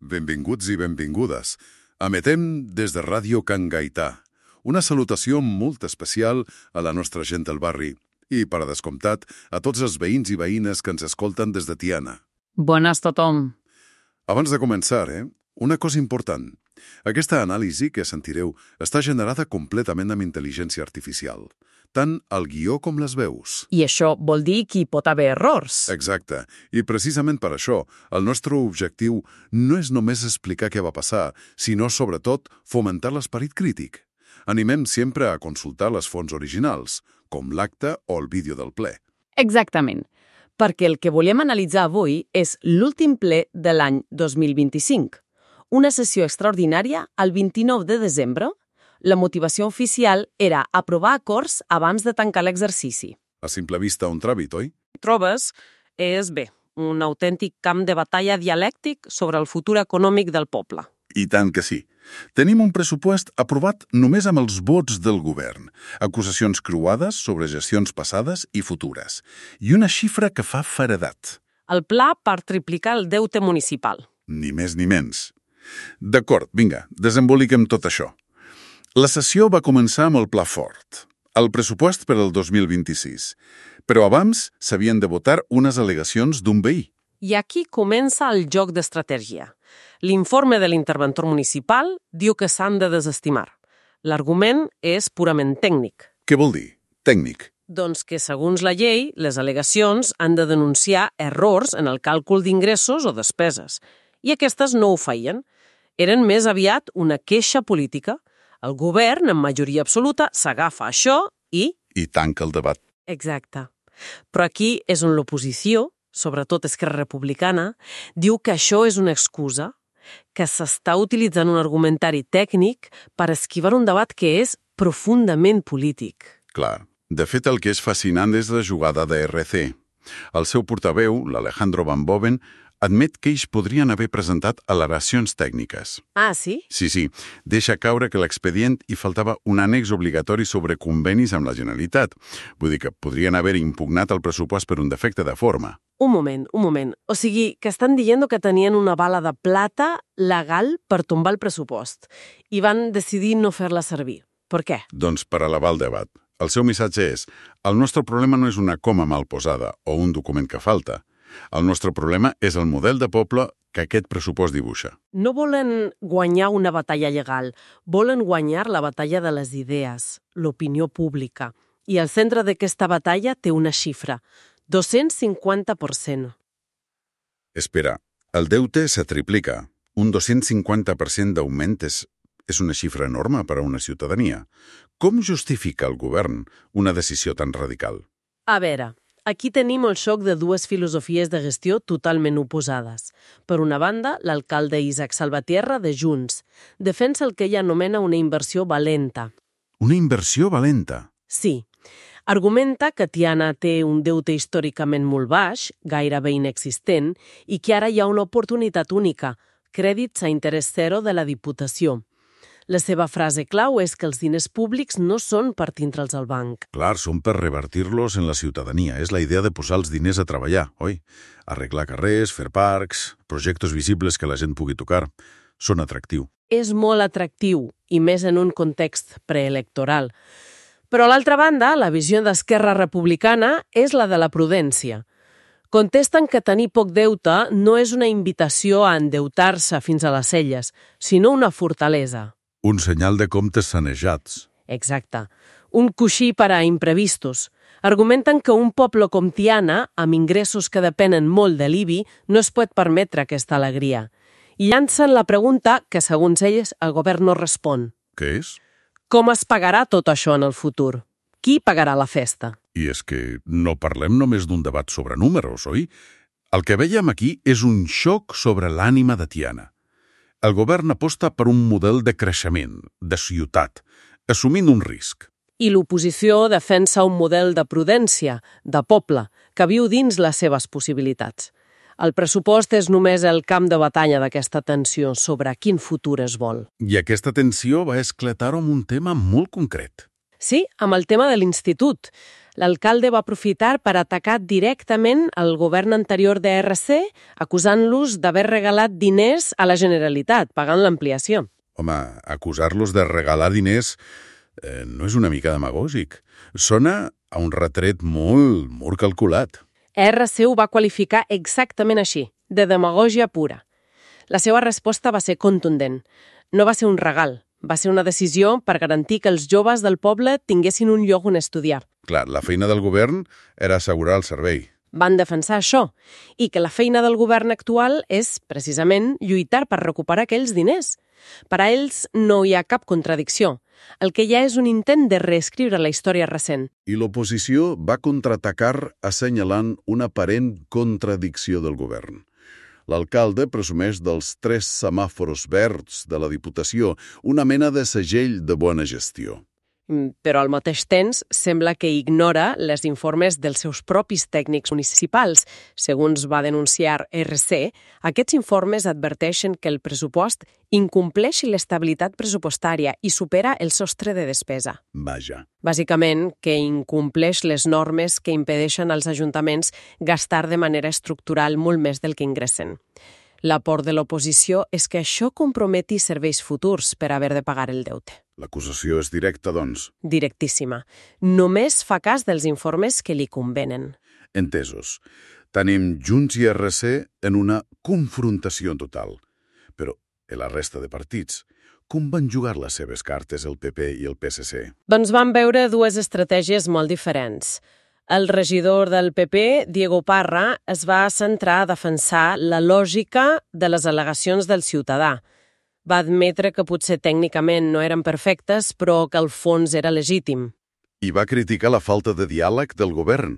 Benvinguts i benvingudes. Emetem des de Ràdio Can Gaità. Una salutació molt especial a la nostra gent del barri i, per a descomptat, a tots els veïns i veïnes que ens escolten des de Tiana. Bones tothom. Abans de començar, eh, una cosa important. Aquesta anàlisi que sentireu està generada completament amb intel·ligència artificial. Tant el guió com les veus. I això vol dir que hi pot haver errors. Exacte. I precisament per això, el nostre objectiu no és només explicar què va passar, sinó, sobretot, fomentar l'esperit crític. Animem sempre a consultar les fonts originals, com l'acte o el vídeo del ple. Exactament. Perquè el que volem analitzar avui és l'últim ple de l'any 2025. Una sessió extraordinària el 29 de desembre. La motivació oficial era aprovar acords abans de tancar l'exercici. A simple vista, un tràmit, oi? trobes és, bé, un autèntic camp de batalla dialèctic sobre el futur econòmic del poble. I tant que sí. Tenim un pressupost aprovat només amb els vots del govern, acusacions cruades sobre gestions passades i futures, i una xifra que fa faredat. El pla per triplicar el deute municipal. Ni més ni menys. D'acord, vinga, desemboliquem tot això. La sessió va començar amb el pla fort, el pressupost per al 2026, però abans s'havien de votar unes al·legacions d'un veí. I aquí comença el joc d'estratègia. L'informe de l'interventor municipal diu que s'han de desestimar. L'argument és purament tècnic. Què vol dir? Tècnic. Doncs que, segons la llei, les al·legacions han de denunciar errors en el càlcul d'ingressos o despeses. I aquestes no ho feien. Eren més aviat una queixa política. El govern, en majoria absoluta, s'agafa això i... I tanca el debat. Exacte. Però aquí és on l'oposició, sobretot Esquerra Republicana, diu que això és una excusa, que s'està utilitzant un argumentari tècnic per esquivar un debat que és profundament polític. Clar. De fet, el que és fascinant és la jugada de RC. El seu portaveu, l'Alejandro Van Boven, admet que ells podrien haver presentat al·leracions tècniques. Ah, sí? Sí, sí, deixa caure que l'expedient hi faltava un ànex obligatori sobre convenis amb la Generalitat. Vull dir que podrien haver impugnat el pressupost per un defecte de forma. Un moment, un moment. O sigui, que estan dient que tenien una bala de plata legal per tombar el pressupost i van decidir no fer-la servir. Per què? Doncs per elevar el debat. El seu missatge és el nostre problema no és una coma mal posada o un document que falta. El nostre problema és el model de poble que aquest pressupost dibuixa. No volen guanyar una batalla legal, volen guanyar la batalla de les idees, l'opinió pública. I al centre d'aquesta batalla té una xifra, 250%. Espera, el deute se triplica. Un 250% d'augment és, és una xifra enorme per a una ciutadania. Com justifica el govern una decisió tan radical? A veure, aquí tenim el xoc de dues filosofies de gestió totalment oposades. Per una banda, l'alcalde Isaac Salvatierra, de Junts, defensa el que ell anomena una inversió valenta. Una inversió valenta. Sí, argumenta que Tiana té un deute històricament molt baix, gairebé inexistent, i que ara hi ha una oportunitat única, crèdits a interès zero de la Diputació. La seva frase clau és que els diners públics no són per tindre'ls al banc. Clar, són per revertir-los en la ciutadania. És la idea de posar els diners a treballar, oi? Arreglar carrers, fer parcs, projectes visibles que la gent pugui tocar. Són atractiu. És molt atractiu, i més en un context preelectoral. Però a l'altra banda, la visió d'Esquerra Republicana és la de la prudència. Contesten que tenir poc deute no és una invitació a endeutar-se fins a les celles, sinó una fortalesa. Un senyal de comptes sanejats. Exacte. Un coixí per a imprevistos. Argumenten que un poble com Tiana, amb ingressos que depenen molt de l'IBI, no es pot permetre aquesta alegria. I llancen la pregunta que, segons ells, el govern no respon. Què és? Com es pagarà tot això en el futur? Qui pagarà la festa? I és que no parlem només d'un debat sobre números, oi? El que veiem aquí és un xoc sobre l'ànima de Tiana. El govern aposta per un model de creixement, de ciutat, assumint un risc. I l'oposició defensa un model de prudència, de poble, que viu dins les seves possibilitats. El pressupost és només el camp de batalla d'aquesta tensió sobre quin futur es vol. I aquesta tensió va esclatar amb un tema molt concret. Sí, amb el tema de l'institut. L'alcalde va aprofitar per atacar directament el govern anterior de RC, acusant-los d'haver regalat diners a la Generalitat, pagant l'ampliació. Home, acusar-los de regalar diners eh, no és una mica demagògic. Sona a un retret molt, molt calculat. RC ho va qualificar exactament així, de demagògia pura. La seva resposta va ser contundent. No va ser un regal, va ser una decisió per garantir que els joves del poble tinguessin un lloc on estudiar. Clar, la feina del govern era assegurar el servei. Van defensar això, i que la feina del govern actual és, precisament, lluitar per recuperar aquells diners. Per a ells no hi ha cap contradicció. El que ha és un intent de reescriure la història recent. I l'oposició va contraatacar assenyalant una aparent contradicció del govern. L'alcalde presumeix dels tres semàforos verds de la Diputació, una mena de segell de bona gestió. Mm, Però al mateix temps sembla que ignora les informes dels seus propis tècnics municipals. Segons va denunciar RC, aquests informes adverteixen que el pressupost incompleix l'estabilitat pressupostària i supera el sostre de despesa. Vaja. Bàsicament, que incompleix les normes que impedeixen als ajuntaments gastar de manera estructural molt més del que ingressen. L'aport de l'oposició és que això comprometi serveis futurs per haver de pagar el deute. L'acusació és directa, doncs. Directíssima. Només fa cas dels informes que li convenen. Entesos. Tenim Junts i RC en una confrontació total. Però, en la resta de partits, com van jugar les seves cartes el PP i el PSC? Doncs vam veure dues estratègies molt diferents. El regidor del PP, Diego Parra, es va centrar a defensar la lògica de les al·legacions del ciutadà. Va admetre que potser tècnicament no eren perfectes, però que el fons era legítim. I va criticar la falta de diàleg del govern.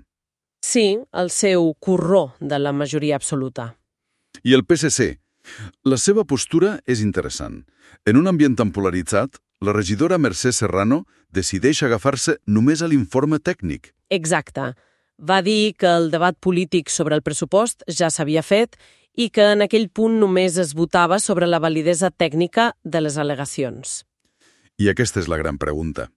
Sí, el seu corró de la majoria absoluta. I el PSC? La seva postura és interessant. En un ambient tan polaritzat, la regidora Mercè Serrano decideix agafar-se només a l'informe tècnic. Exacte. Va dir que el debat polític sobre el pressupost ja s'havia fet i que en aquell punt només es votava sobre la validesa tècnica de les al·legacions. I aquesta és la gran pregunta.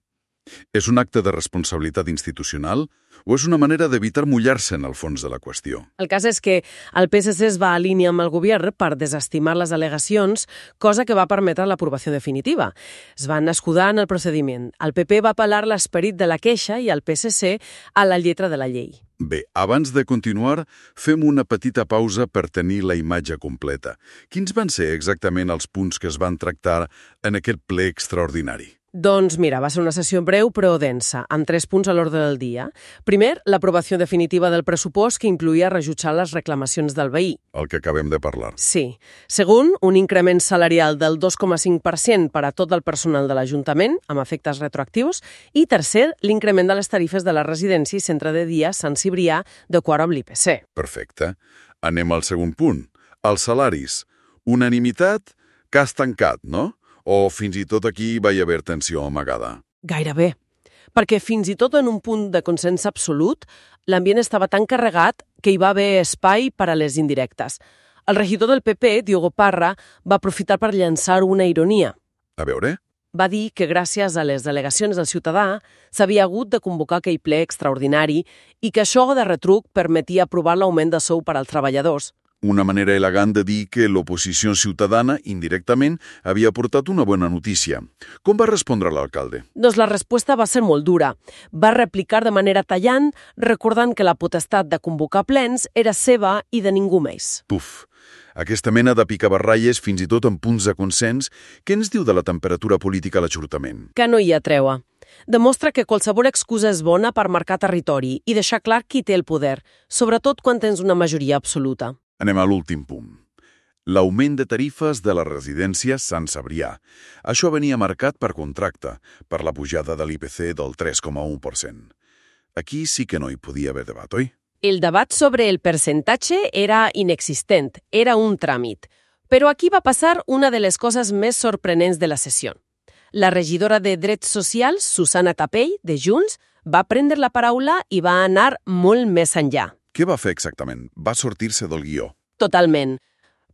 És un acte de responsabilitat institucional o és una manera d'evitar mullar-se en el fons de la qüestió? El cas és que el PSC es va alinear amb el govern per desestimar les al·legacions, cosa que va permetre l'aprovació definitiva. Es van escudar en el procediment. El PP va apel·lar l'esperit de la queixa i el PSC a la lletra de la llei. Bé, abans de continuar, fem una petita pausa per tenir la imatge completa. Quins van ser exactament els punts que es van tractar en aquest ple extraordinari? Doncs mira, va ser una sessió breu però densa, amb tres punts a l'ordre del dia. Primer, l'aprovació definitiva del pressupost que incluïa rejutjar les reclamacions del veí. El que acabem de parlar. Sí. Segon, un increment salarial del 2,5% per a tot el personal de l'Ajuntament, amb efectes retroactius. I tercer, l'increment de les tarifes de la residència i centre de dia Sant Cibrià d'acord amb l'IPC. Perfecte. Anem al segon punt. Els salaris. Unanimitat, cas tancat, no? O fins i tot aquí va haver tensió amagada? Gairebé. Perquè fins i tot en un punt de consens absolut, l'ambient estava tan carregat que hi va haver espai per a les indirectes. El regidor del PP, Diogo Parra, va aprofitar per llançar una ironia. A veure? Va dir que gràcies a les delegacions del ciutadà s'havia hagut de convocar aquell ple extraordinari i que això de retruc permetia aprovar l'augment de sou per als treballadors. Una manera elegant de dir que l'oposició ciutadana, indirectament, havia portat una bona notícia. Com va respondre l'alcalde? Doncs la resposta va ser molt dura. Va replicar de manera tallant, recordant que la potestat de convocar plens era seva i de ningú més. Puf, aquesta mena de picabarralles, fins i tot en punts de consens, què ens diu de la temperatura política a l'Ajuntament? Que no hi ha treua. Demostra que qualsevol excusa és bona per marcar territori i deixar clar qui té el poder, sobretot quan tens una majoria absoluta. Anem a l'últim punt. L'augment de tarifes de la residència Sant Cebrià. Això venia marcat per contracte, per la pujada de l'IPC del 3,1%. Aquí sí que no hi podia haver debat, oi? El debat sobre el percentatge era inexistent, era un tràmit. Però aquí va passar una de les coses més sorprenents de la sessió. La regidora de Drets Socials, Susana Capell, de Junts, va prendre la paraula i va anar molt més enllà. Què va fer exactament? Va sortir-se del guió. Totalment.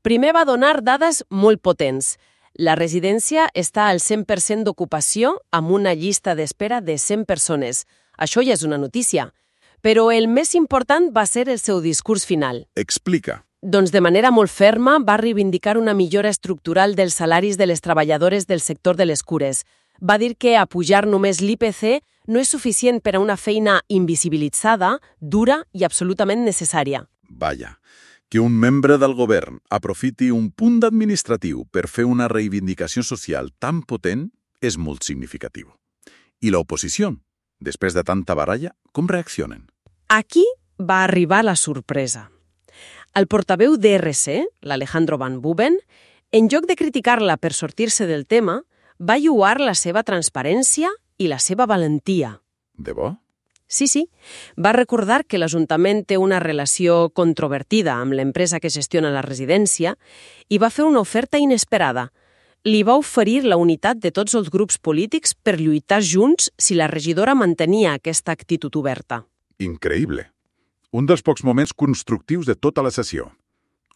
Primer va donar dades molt potents. La residència està al 100% d'ocupació amb una llista d'espera de 100 persones. Això ja és una notícia. Però el més important va ser el seu discurs final. Explica. Doncs de manera molt ferma va reivindicar una millora estructural dels salaris de les treballadores del sector de les cures. Va dir que apujar només l'IPC no és suficient per a una feina invisibilitzada, dura i absolutament necessària. Vaja, que un membre del govern aprofiti un punt administratiu per fer una reivindicació social tan potent és molt significatiu. I l'oposició, després de tanta baralla, com reaccionen? Aquí va arribar la sorpresa. El portaveu d'ERC, l'Alejandro Van Buben, en lloc de criticar-la per sortir-se del tema, va lluar la seva transparència i la seva valentia. De bo? Sí, sí. Va recordar que l'Ajuntament té una relació controvertida amb l'empresa que gestiona la residència i va fer una oferta inesperada. Li va oferir la unitat de tots els grups polítics per lluitar junts si la regidora mantenia aquesta actitud oberta. Increïble. Un dels pocs moments constructius de tota la sessió.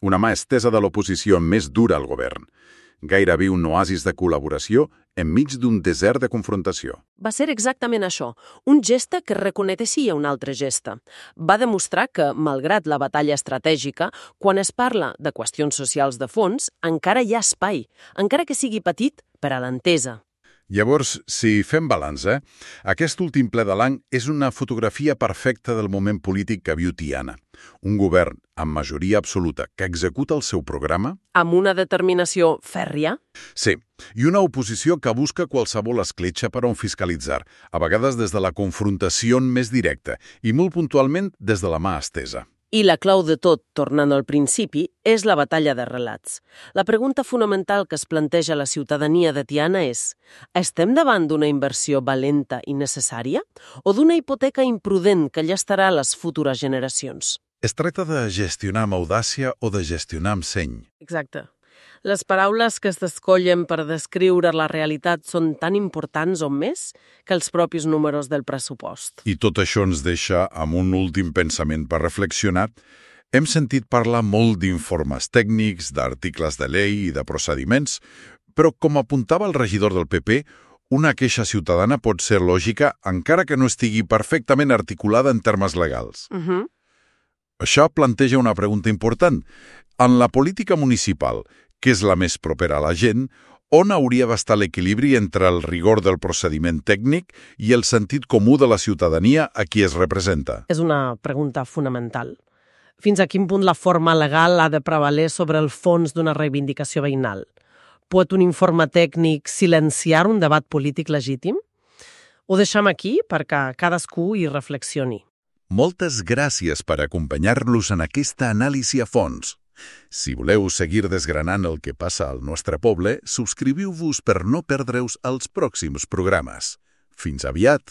Una mà estesa de l'oposició més dura al govern gairebé un oasis de col·laboració enmig d'un desert de confrontació. Va ser exactament això, un geste que reconeixia un altre geste. Va demostrar que, malgrat la batalla estratègica, quan es parla de qüestions socials de fons, encara hi ha espai, encara que sigui petit, per a l'entesa. Llavors, si fem balanç, eh? aquest últim ple de l'any és una fotografia perfecta del moment polític que viu Tiana. Un govern amb majoria absoluta que executa el seu programa... Amb una determinació fèrria? Sí, i una oposició que busca qualsevol escletxa per on fiscalitzar, a vegades des de la confrontació més directa i molt puntualment des de la mà estesa. I la clau de tot, tornant al principi, és la batalla de relats. La pregunta fonamental que es planteja la ciutadania de Tiana és estem davant d'una inversió valenta i necessària o d'una hipoteca imprudent que llastarà les futures generacions? Es tracta de gestionar amb audàcia o de gestionar amb seny. Exacte. Les paraules que es descollen per descriure la realitat són tan importants o més que els propis números del pressupost. I tot això ens deixa amb un últim pensament per reflexionar. Hem sentit parlar molt d'informes tècnics, d'articles de llei i de procediments, però com apuntava el regidor del PP, una queixa ciutadana pot ser lògica encara que no estigui perfectament articulada en termes legals. Uh -huh. Això planteja una pregunta important. En la política municipal, que és la més propera a la gent, on hauria d'estar l'equilibri entre el rigor del procediment tècnic i el sentit comú de la ciutadania a qui es representa? És una pregunta fonamental. Fins a quin punt la forma legal ha de prevaler sobre el fons d'una reivindicació veïnal? Pot un informe tècnic silenciar un debat polític legítim? Ho deixem aquí perquè cadascú hi reflexioni. Moltes gràcies per acompanyar-los en aquesta anàlisi a fons. Si voleu seguir desgranant el que passa al nostre poble, subscriviu-vos per no perdre-us els pròxims programes. Fins aviat!